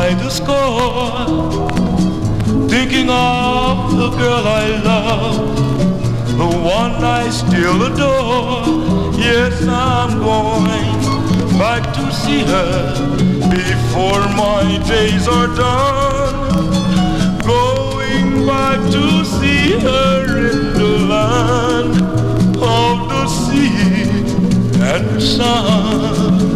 by the score Thinking of the girl I love The one I still adore. Yes, I'm going back to see her Before my days are done. Going back to see her in the land Of the sea and sun.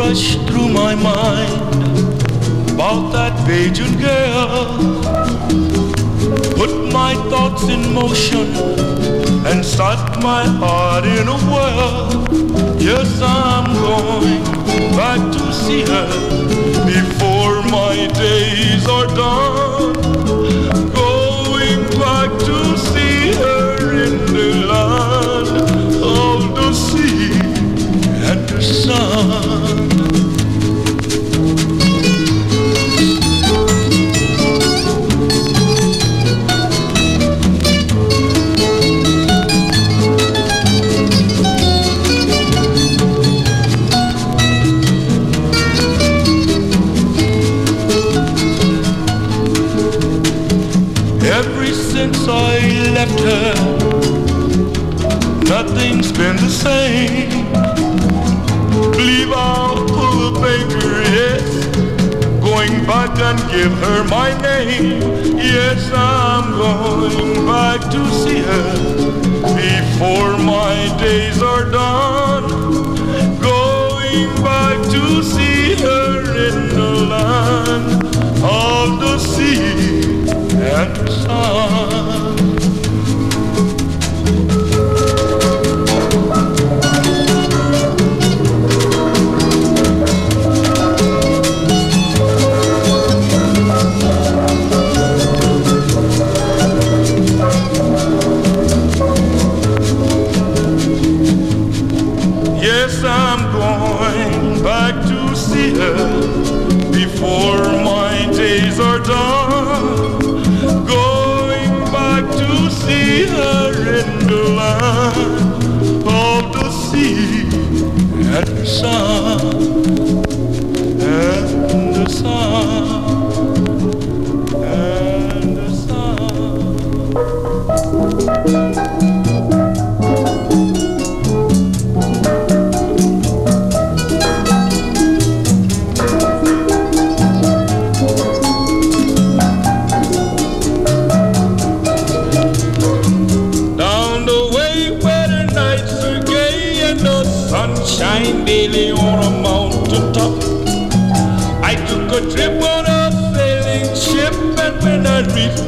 rush through my mind about that Beijing girl. Put my thoughts in motion and start my heart in a whirl. Yes, I'm going back to see her before my days are done. I left her, nothing's been the same. Leave out for the bakery, yes. Going back and give her my name. Yes, I'm going back to see her before my days are done. Going back to see her in the land of the sea and the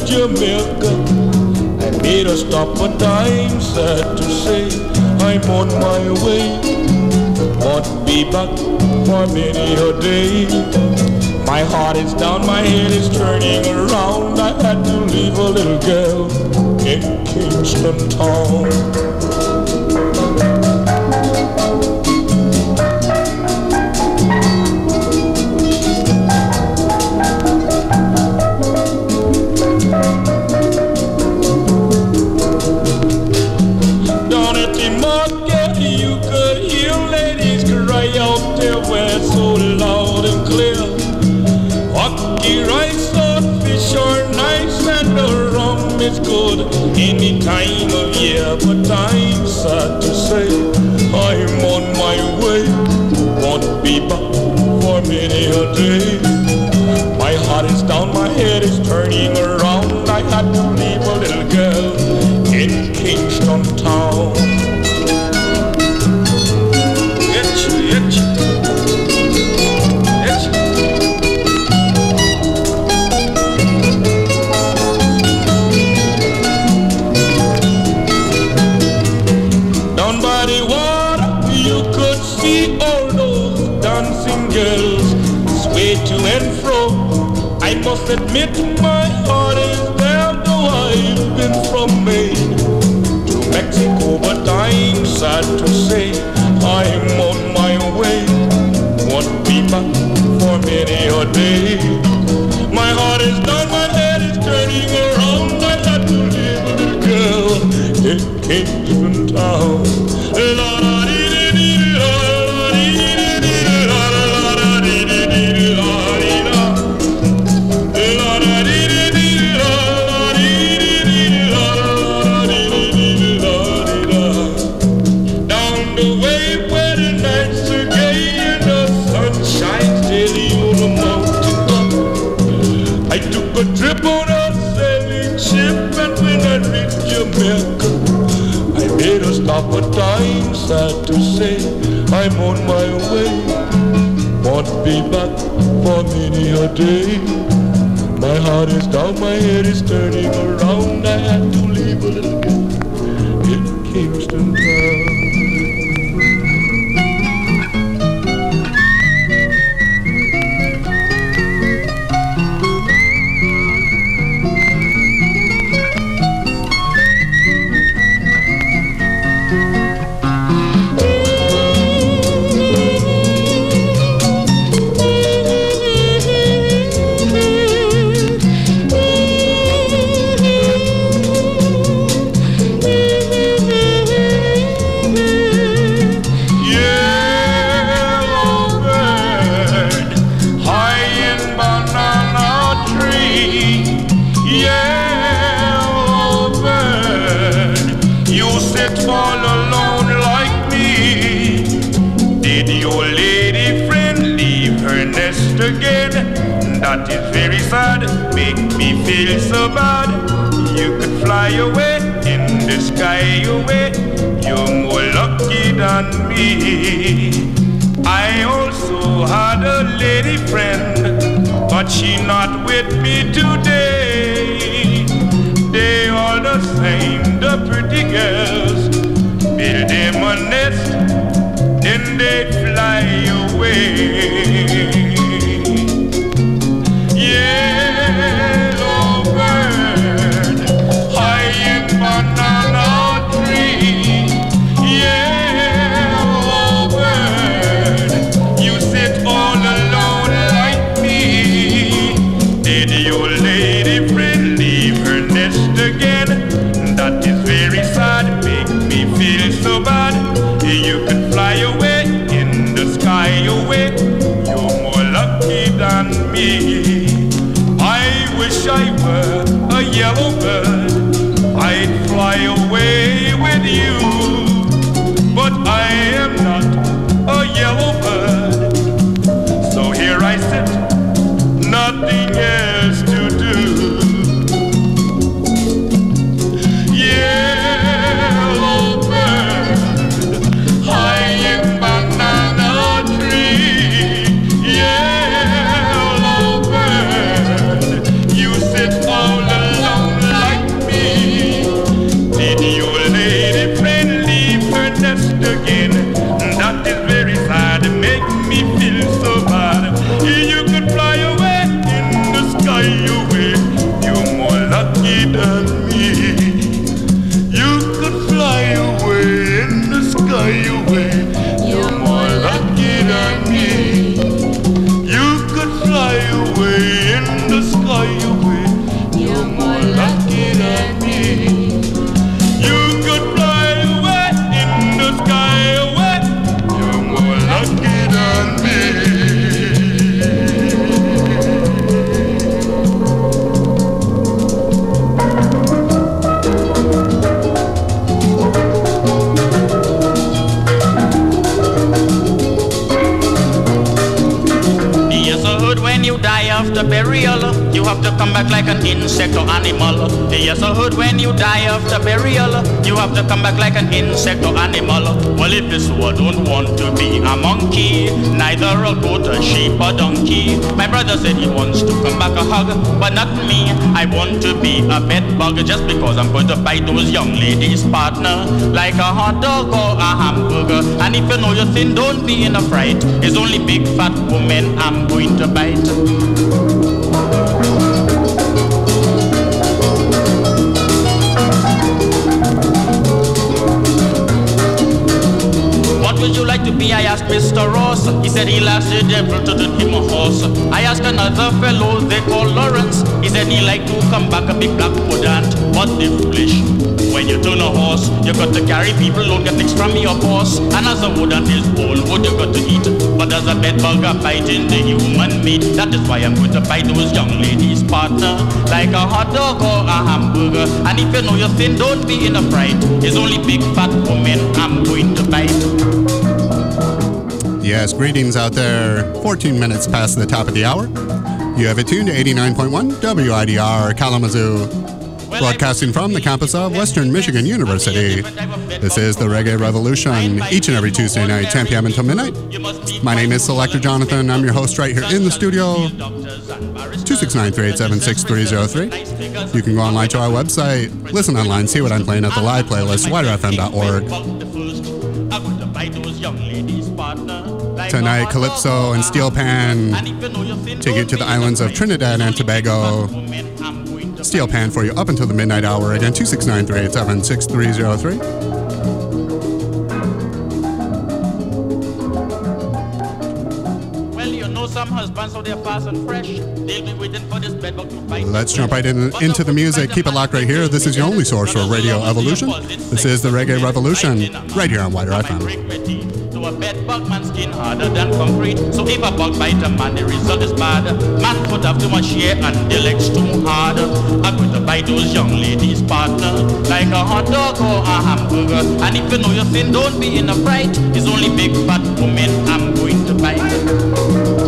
Jamaica. I made a stop a time, sad to say, I'm on my way. Won't be back for many a day. My heart is down, my head is turning around. I had to leave a little girl in Kingston town. Back like an insect or animal. Yes, I heard when you die after burial, you have to come back like an insect or animal. Well, if this I don't want to be a monkey, neither a goat, a sheep, or donkey. My brother said he wants to come back a hug, but not me. I want to be a bed bug just because I'm going to bite those young ladies' partner like a hot dog or a hamburger. And if you know your thing, don't be in a fright. It's only big fat women I'm going to bite. Be? I asked Mr. Ross. He said he'll ask the devil to him a horse. I asked another fellow they call Lawrence. He said he like to come back a big black ant. What the foolish? When you turn a horse, you got to carry people, don't get things from your boss. And as a woodant is all wood you got to eat. But as a bed bug a biting the human meat. That is why I'm going to bite those young ladies' partner. Like a hot dog or a hamburger. And if you know your sin, don't be in a fright. It's only big fat women I'm going to bite. Yes, greetings out there. 14 minutes past the top of the hour. You have it tuned to 89.1 WIDR Kalamazoo, broadcasting from the campus of Western Michigan University. This is the Reggae Revolution, each and every Tuesday night, 10 p.m. until midnight. My name is Selector Jonathon. I'm your host right here in the studio. 269-387-6303. You can go online to our website, listen online, see what I'm playing at the live playlist, widerfm.org. Tonight, Calypso and Steel Pan take you to the islands of Trinidad and Tobago. Steel Pan for you up until the midnight hour. Again, 269 387 6303. Well, you know some husbands, so they're fast and fresh. They'll be waiting for this bedbug to bite. Let's jump right in, into the music. Keep it locked right here. This is your only source for Radio Evolution. This is the Reggae Revolution, right here on Wider FM. A bed bug man skin harder than concrete. So if a bug bite a man, the result is bad. Man put up too much hair and the legs too hard. Going to bite those young ladies' partner like a hot dog or a hamburger. And if you know your sin, don't be in a fright. It's only big fat women I'm going to bite.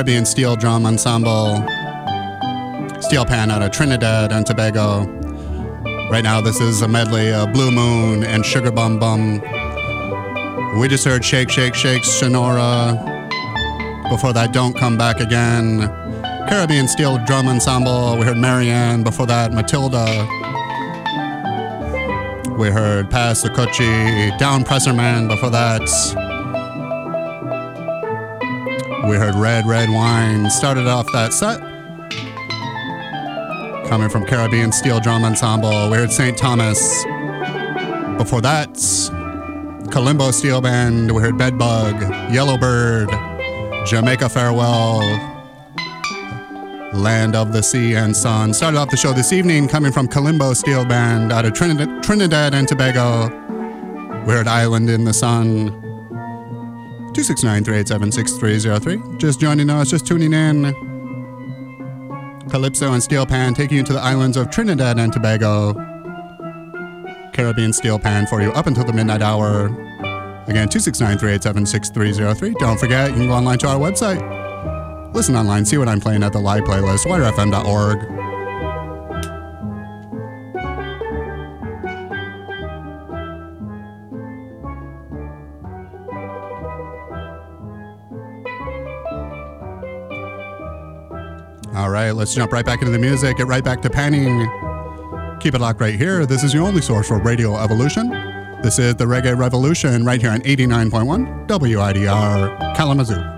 Caribbean Steel Drum Ensemble, steel pan out of Trinidad and Tobago. Right now, this is a medley of Blue Moon and Sugar Bum Bum. We just heard Shake, Shake, Shake, Sonora. Before that, Don't Come Back Again. Caribbean Steel Drum Ensemble. We heard Marianne. Before that, Matilda. We heard Pass the Kouchie, Down Presser Man. Before that, we heard Red Red Wine. Started off that set. Coming from Caribbean Steel Drum Ensemble. We heard St. Thomas. Before that, Calimbo Steel Band. We heard Bedbug, Yellowbird, Jamaica Farewell, Land of the Sea and Sun. Started off the show this evening coming from Calimbo Steel Band out of Trinidad, Trinidad and Tobago. We heard Island in the Sun. 269 Just joining us, just tuning in. Calypso and Steel Pan taking you to the islands of Trinidad and Tobago. Caribbean Steel Pan for you up until the midnight hour. Again, 269 Don't forget, you can go online to our website, Listen online, see what I'm playing at the live playlist, widrfm.org. let's jump right back into the music, get right back to panning. Keep it locked right here. This is your only source for Radio Evolution. This is the Reggae Revolution right here on 89.1 WIDR Kalamazoo.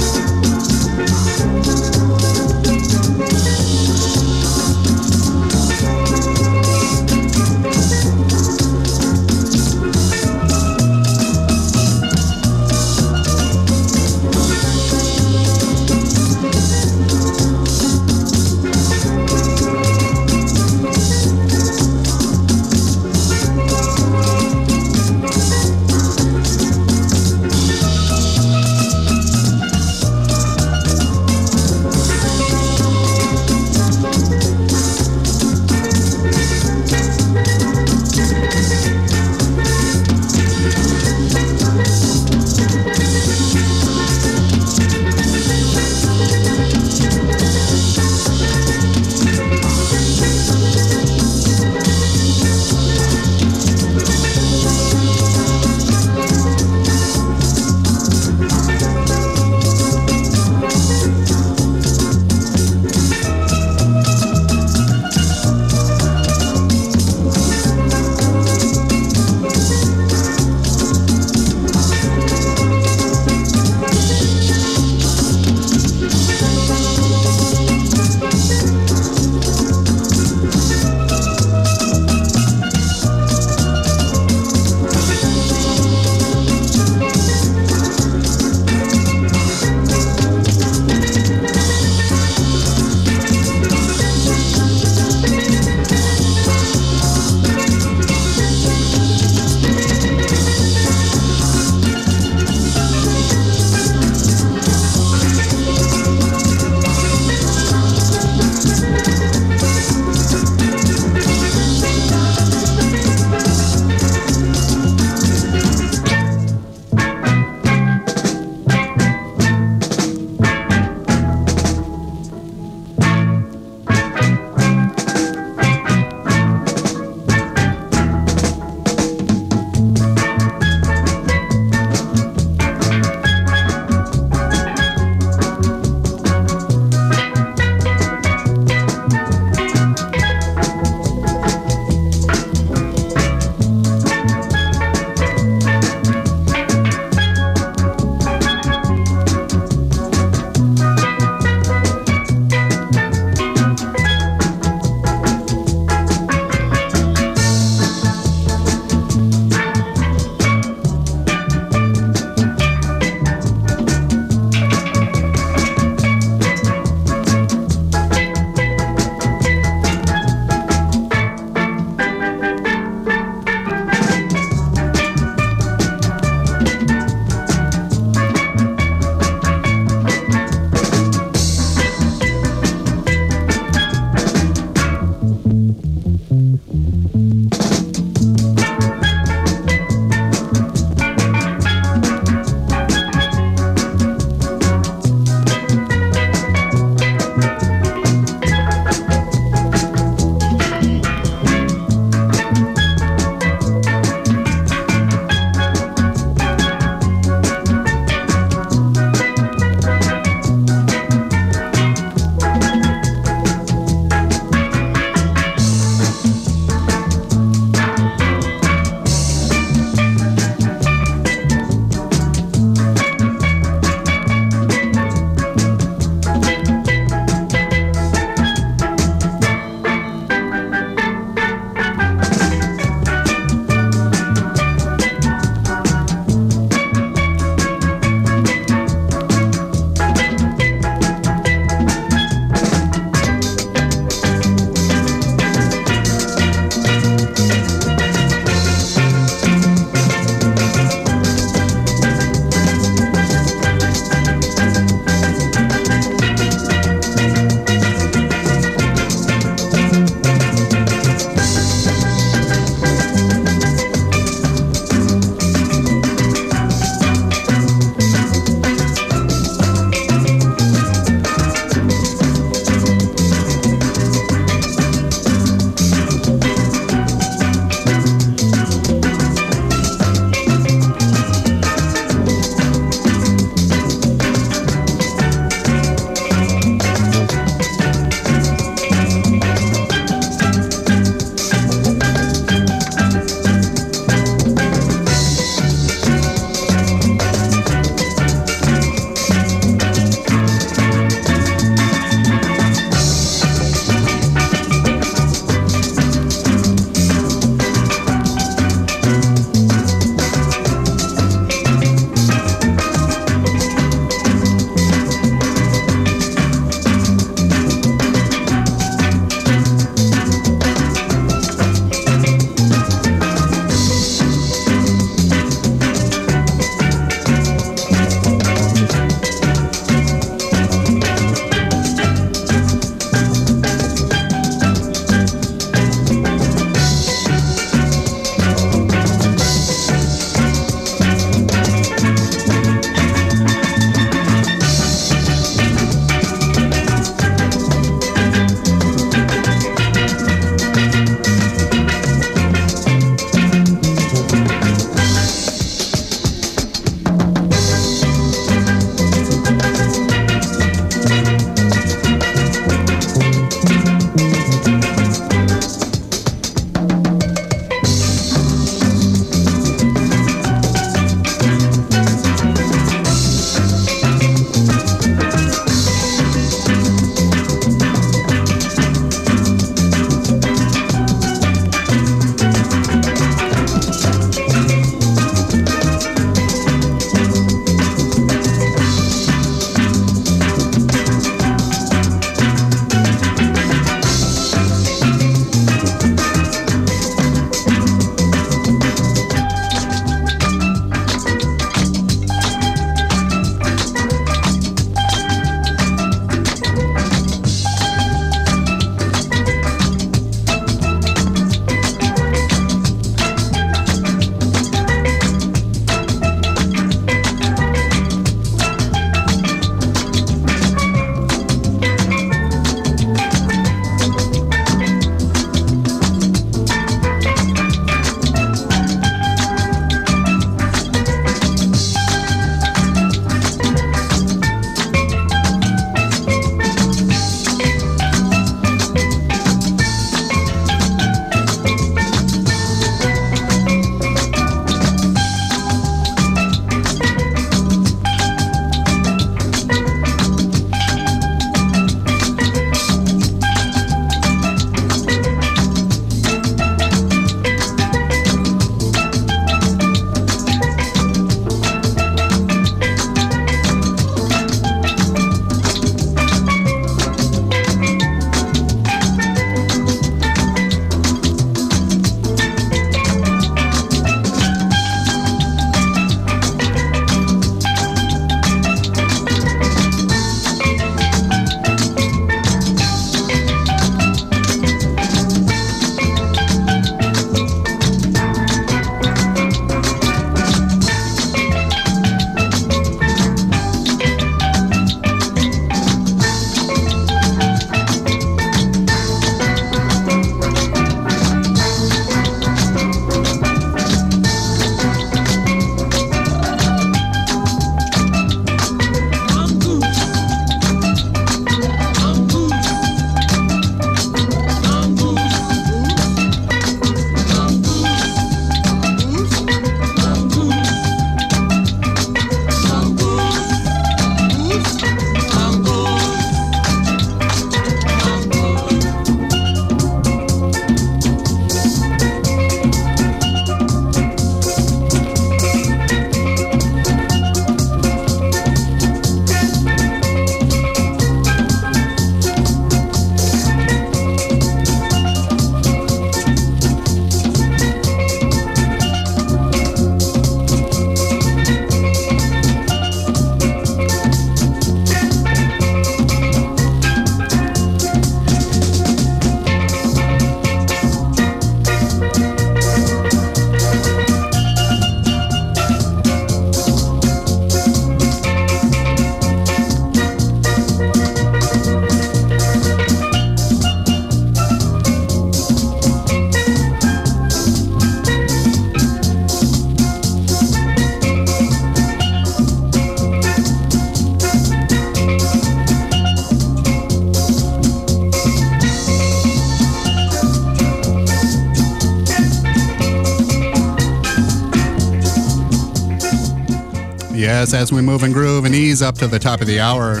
As we move and groove and ease up to the top of the hour,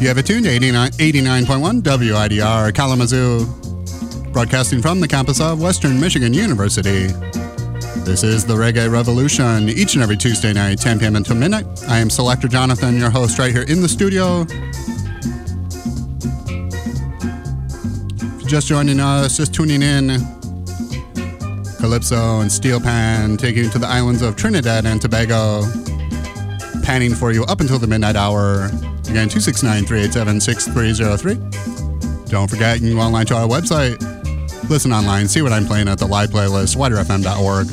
you have it tuned to 89, 89.1 WIDR Kalamazoo, broadcasting from the campus of Western Michigan University. This is the Reggae Revolution, each and every Tuesday night, 10 p.m. until midnight. I am Selector Jonathon, your host, right here in the studio. If you're just joining us, just tuning in, Calypso and Steel Pan taking you to the islands of Trinidad and Tobago, panning for you up until the midnight hour. Again, 269 387 6303. Don't forget, you can go online to our website, listen online, see what I'm playing at the live playlist, widrfm.org.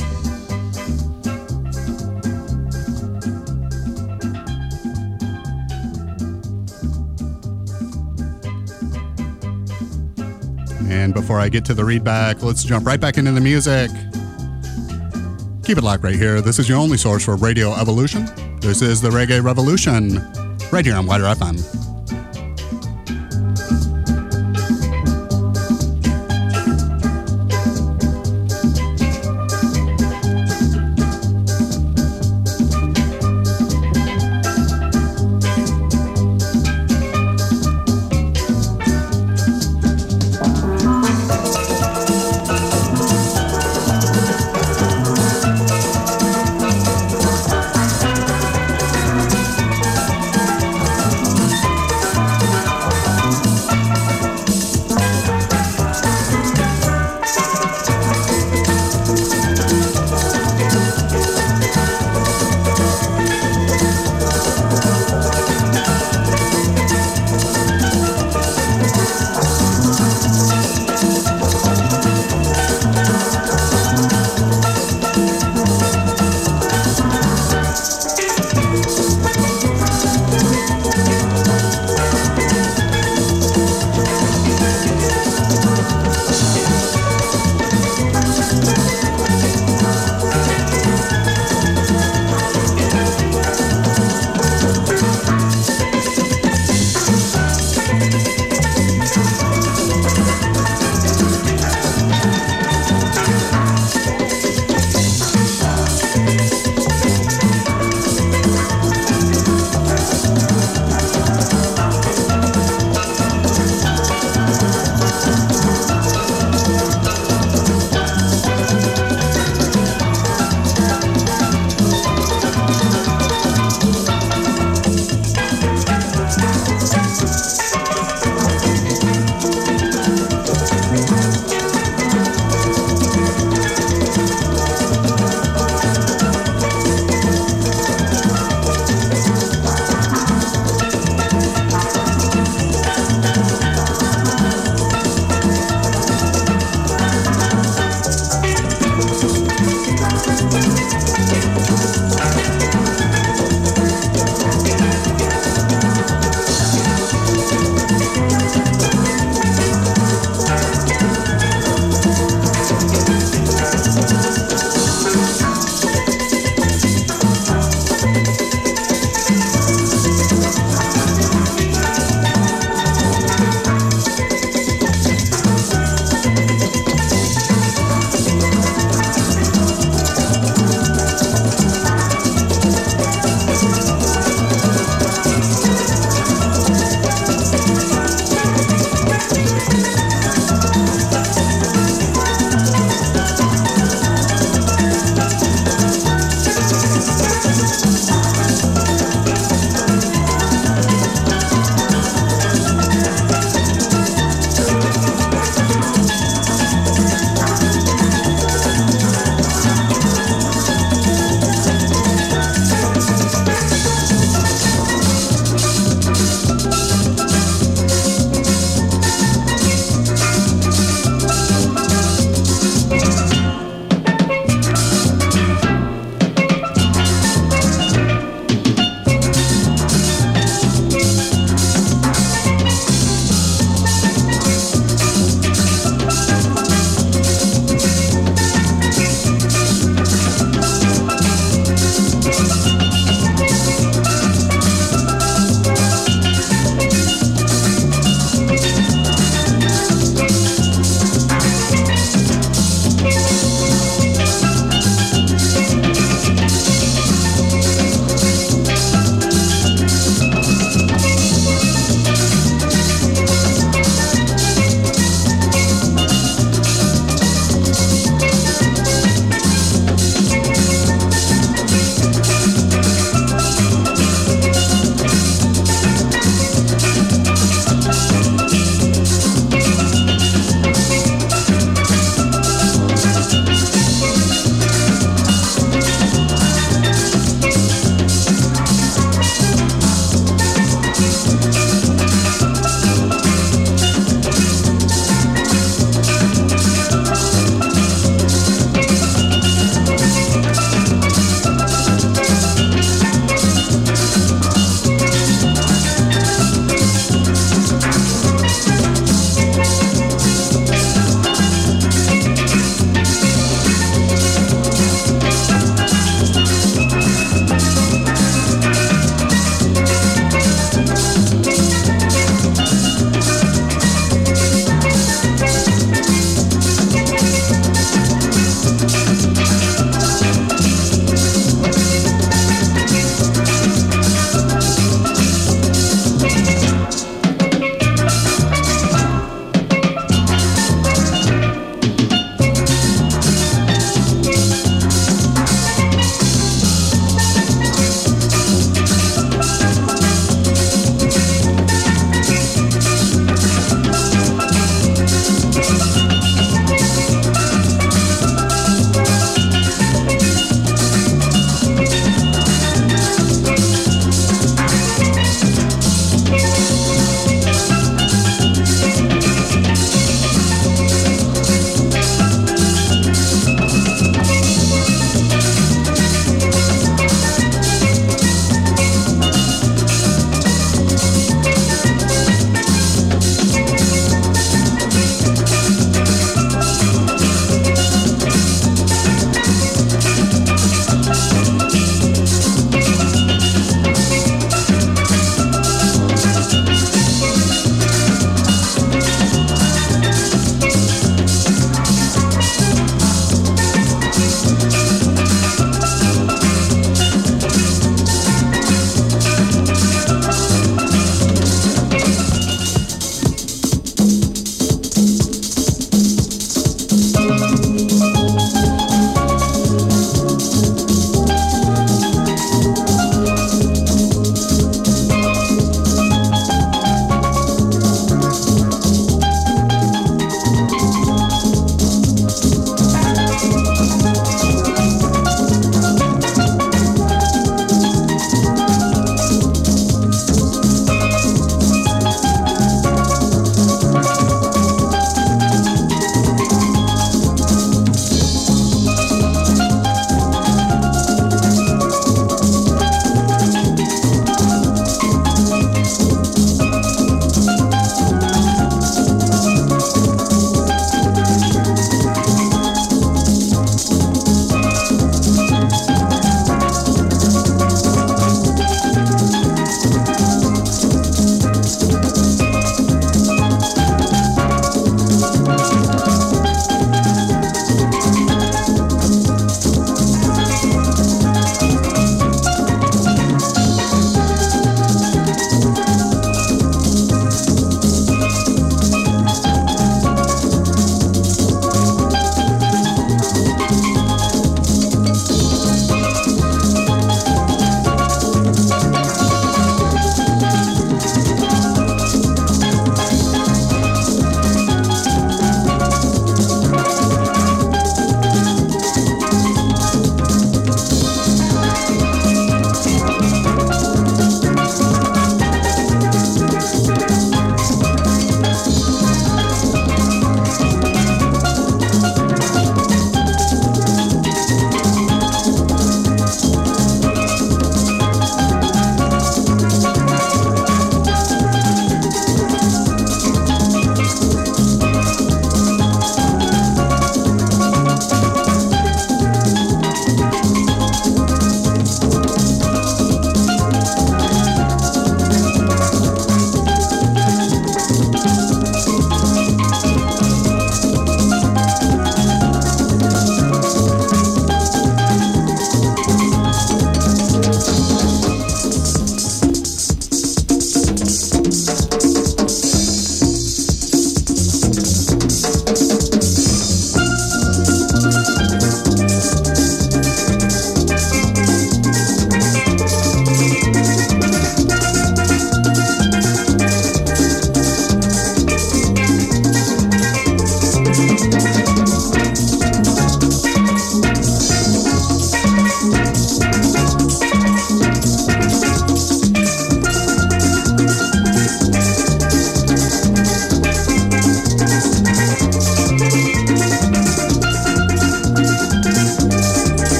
And before I get to the readback, let's jump right back into the music. Keep it locked right here. This is your only source for Radio Evolution. This is the Reggae Revolution, right here on WIDR FM.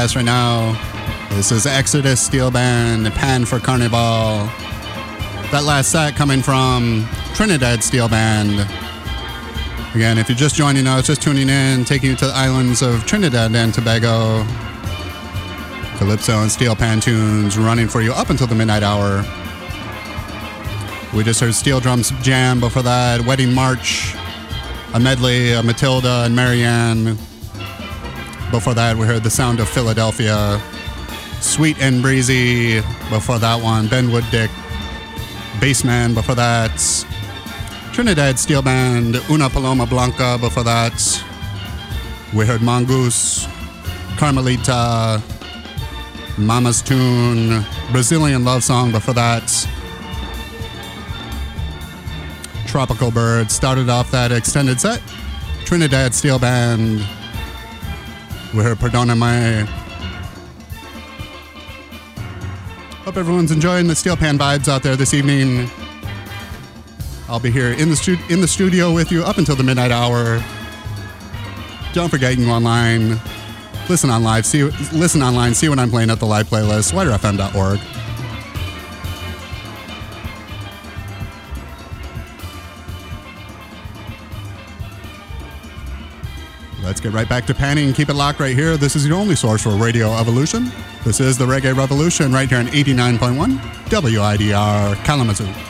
Right now, this is Exodus Steel Band, Pan for Carnival. That last set coming from Trinidad Steel Band. Again, if you're just joining us, just tuning in, taking you to the islands of Trinidad and Tobago. Calypso and Steel Pan tunes running for you up until the midnight hour. We just heard Steel Drums Jam before that, Wedding March, a medley of Matilda and Marianne. Before that, we heard The Sound of Philadelphia, Sweet and Breezy. Before that one, Ben Wood Dick, Bassman. Before that, Trinidad Steel Band, Una Paloma Blanca. Before that, we heard Mongoose, Carmelita, Mama's Tune, Brazilian Love Song. Before that, Tropical Bird started off that extended set. Trinidad Steel Band. Perdoname. Hope everyone's enjoying the Steel Pan vibes out there this evening. I'll be here in the, stu- in the studio with you up until the midnight hour. Don't forget, you online, listen on live, see listen online, see what I'm playing at the live playlist, widrfm.org. Let's get right back to panning. And keep it locked right here. This is your only source for Radio Evolution. This is the Reggae Revolution right here on 89.1 WIDR Kalamazoo.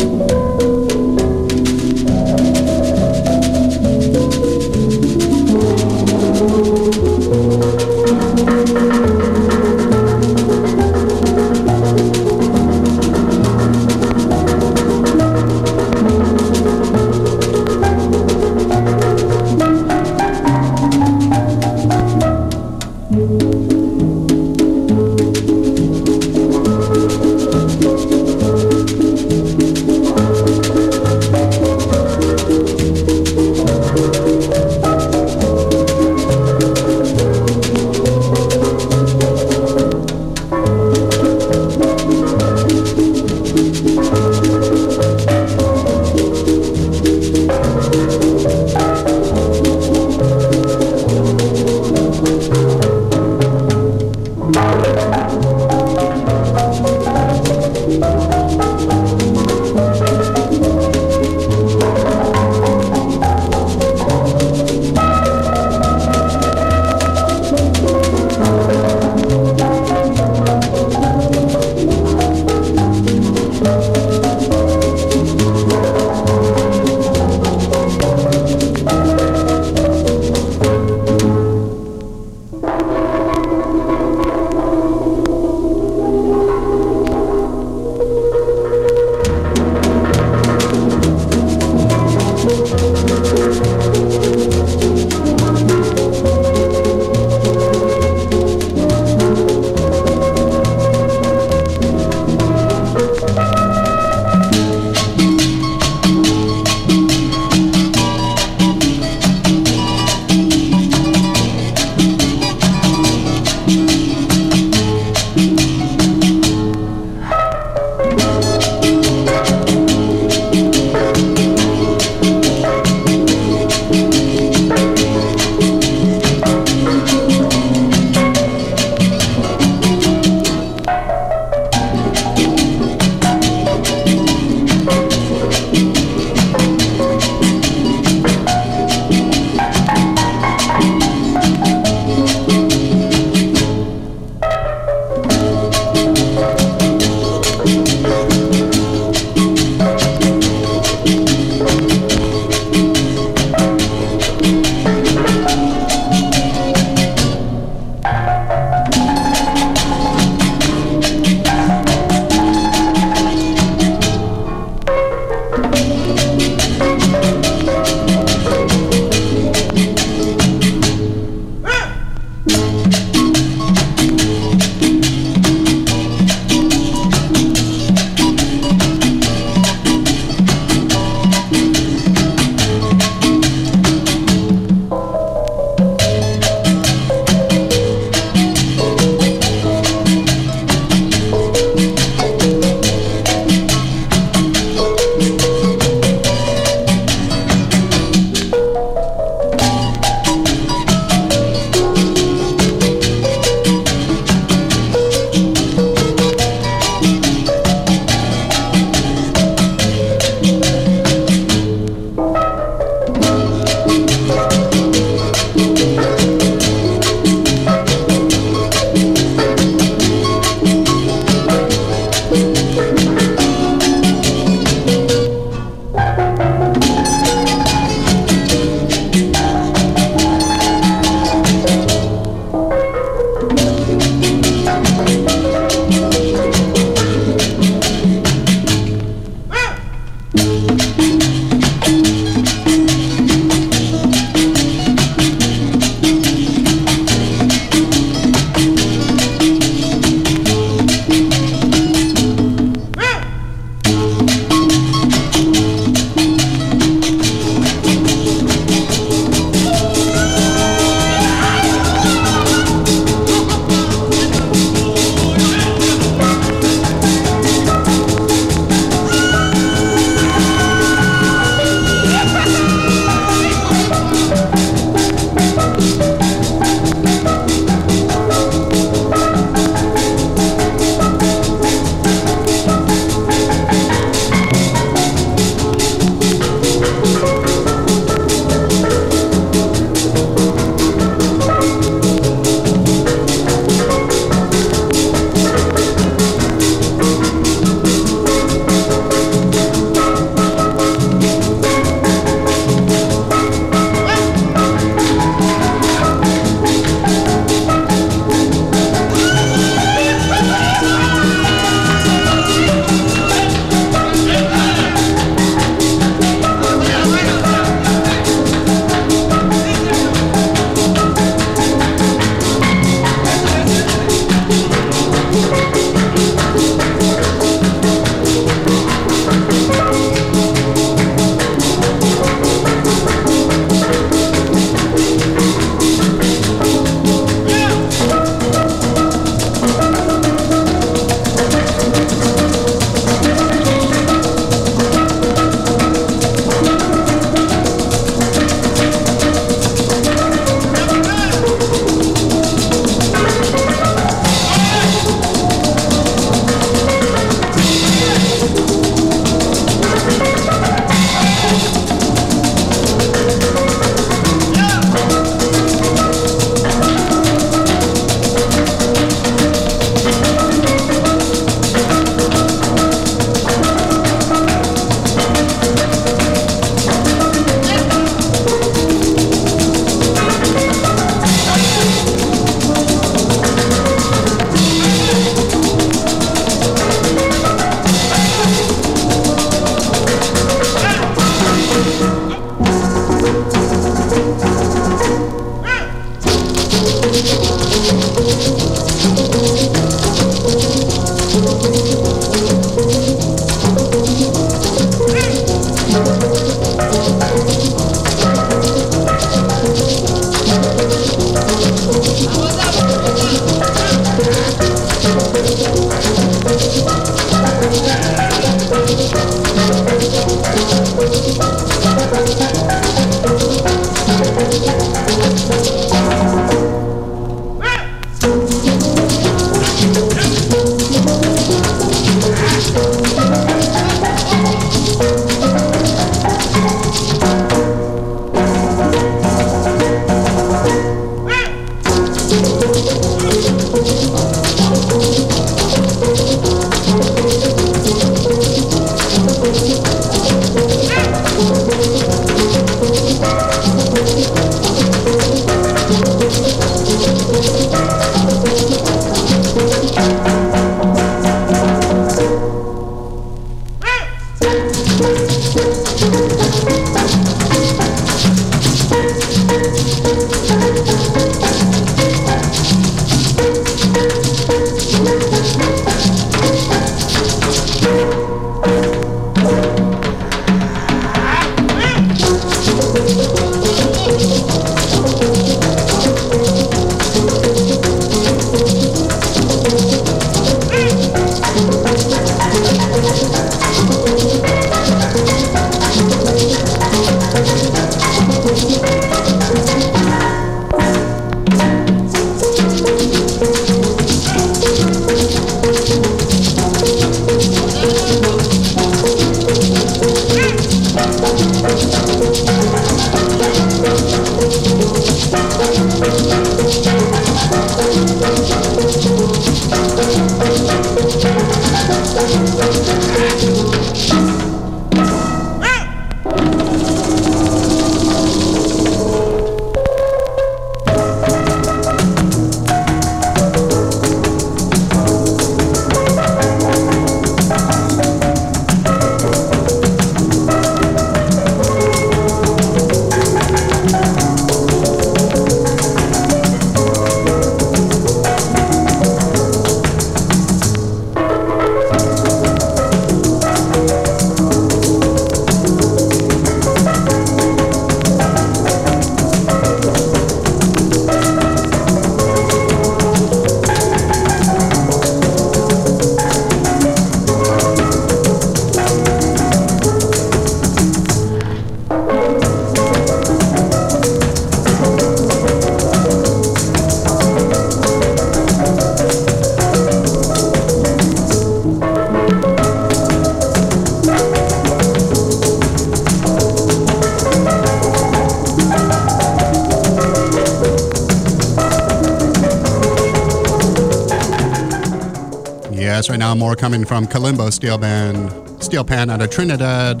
Right now. More coming from Calimbo Steel Band, Steel Pan out of Trinidad.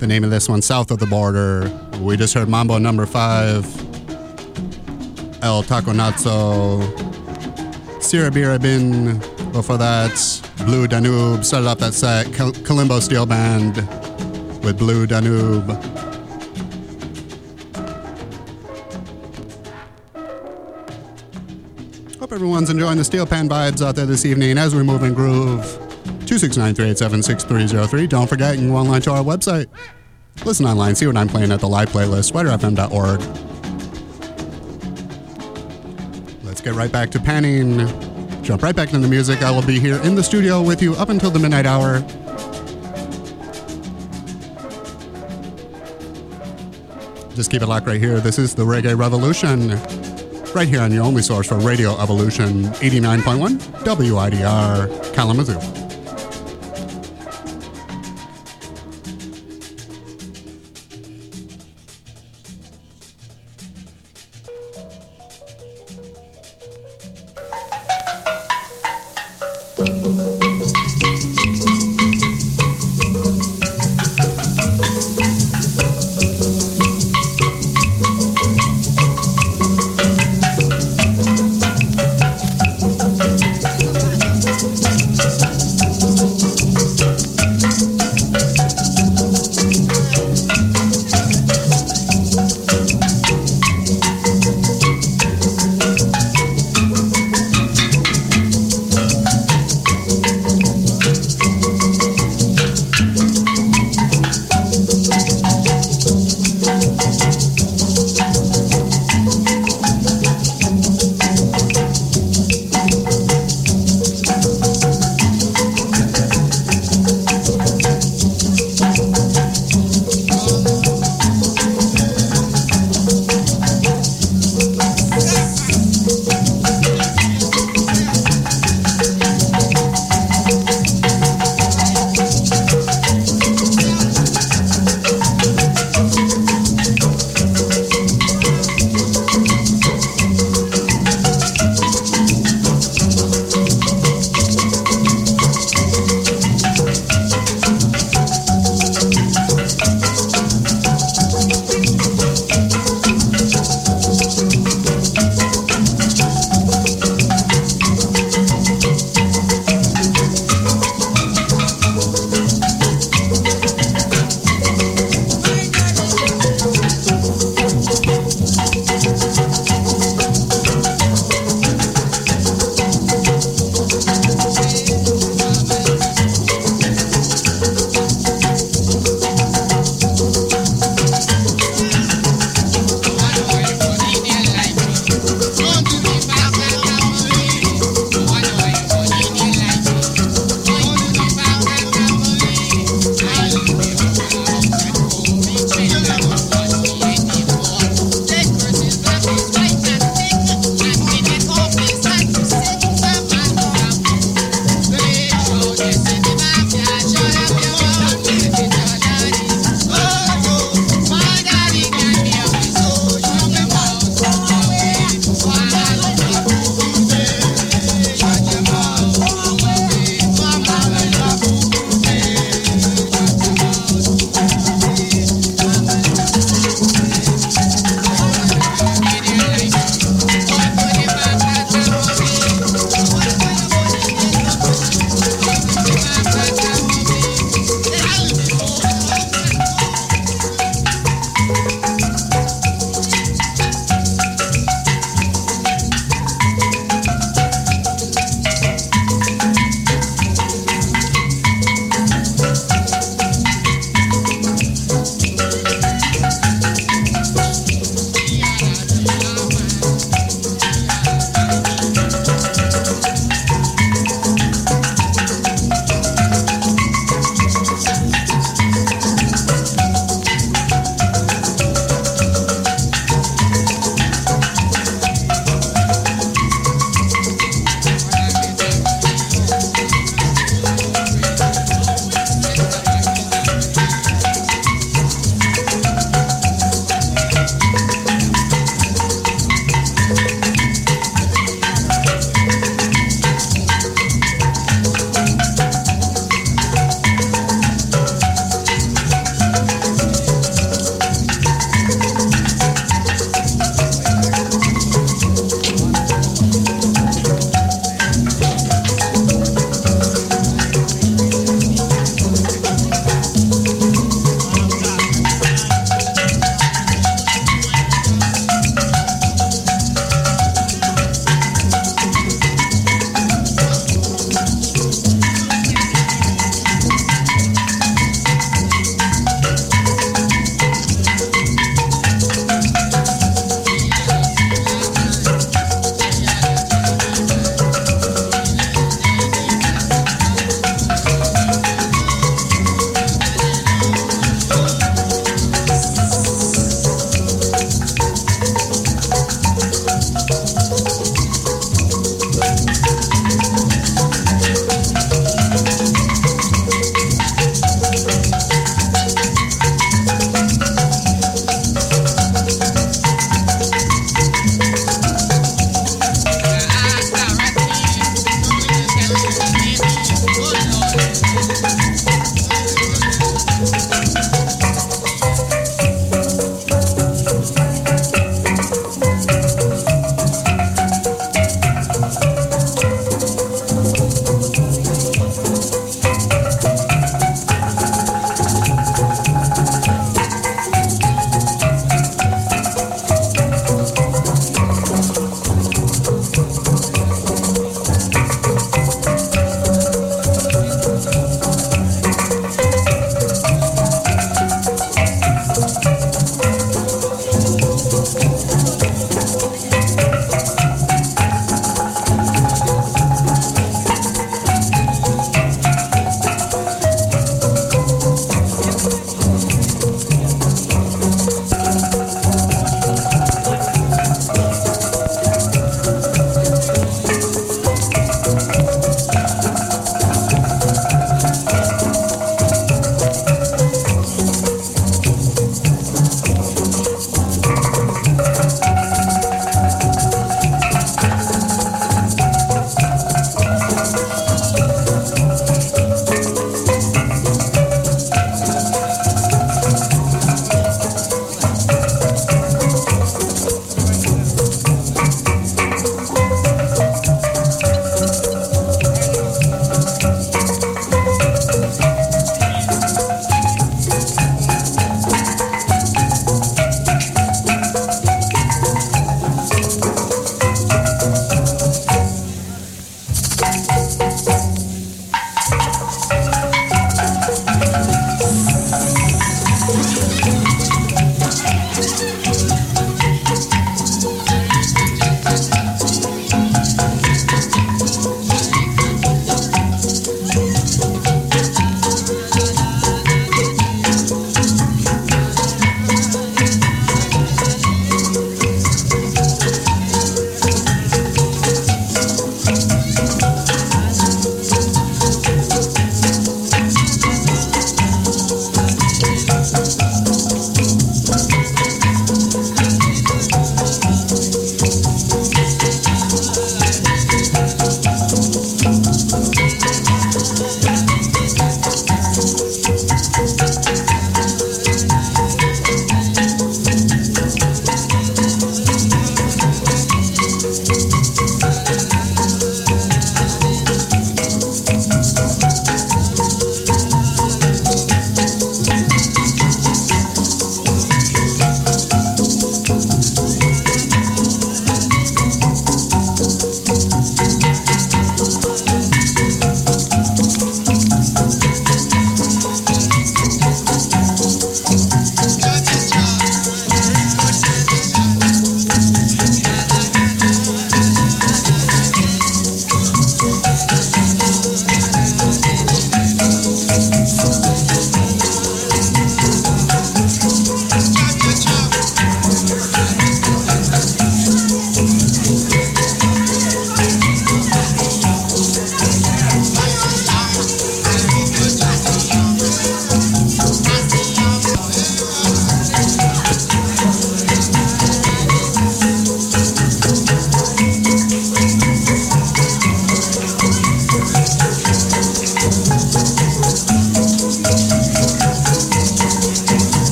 The name of this one, South of the Border. We just heard Mambo number five, El Taconazzo, Sirabirabin. Before that, Blue Danube started off that set. Calimbo Steel Band with Blue Danube. Enjoying the steel pan vibes out there this evening as we move and groove. 269-387-6303. Don't forget, you can go online to our website. Listen online, see what I'm playing at the live playlist, widrfm.org. Let's get right back to panning. Jump right back into the music. I will be here in the studio with you up until the midnight hour. Just keep it locked right here. This is the Reggae Revolution right here on your only source for Radio Evolution 89.1 WIDR Kalamazoo.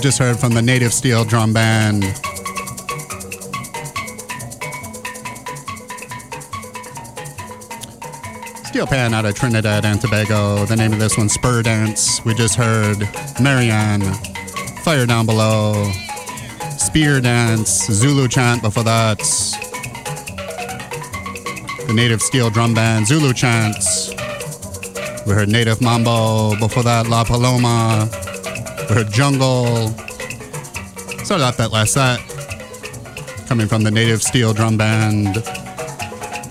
Just heard from the Native Steel Drum Band. Steel Pan out of Trinidad and Tobago. The name of this one, Spur Dance. We just heard Marianne, Fire Down Below, Spear Dance, Zulu Chant before that. The Native Steel Drum Band, Zulu Chants. We heard Native Mambo, before that La Paloma. Heard Jungle. Started off that last set. Coming from the Native Steel Drum Band.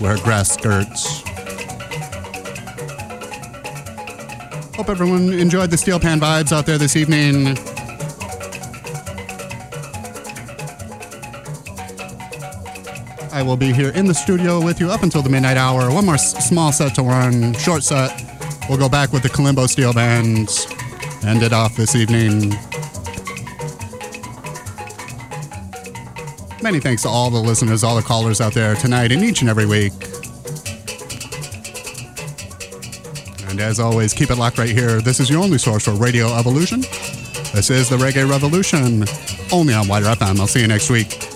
We heard Grass Skirts. Hope everyone enjoyed the Steel Pan vibes out there this evening. I will be here in the studio with you up until the midnight hour. One more small set to run, short set. We'll go back with the Calimbo Steel Band. End it off this evening. Many thanks to all the listeners, all the callers out there tonight and each and every week. And as always, keep it locked right here. This is your only source for Radio Evolution. This is the Reggae Revolution, only on Wider FM. I'll see you next week.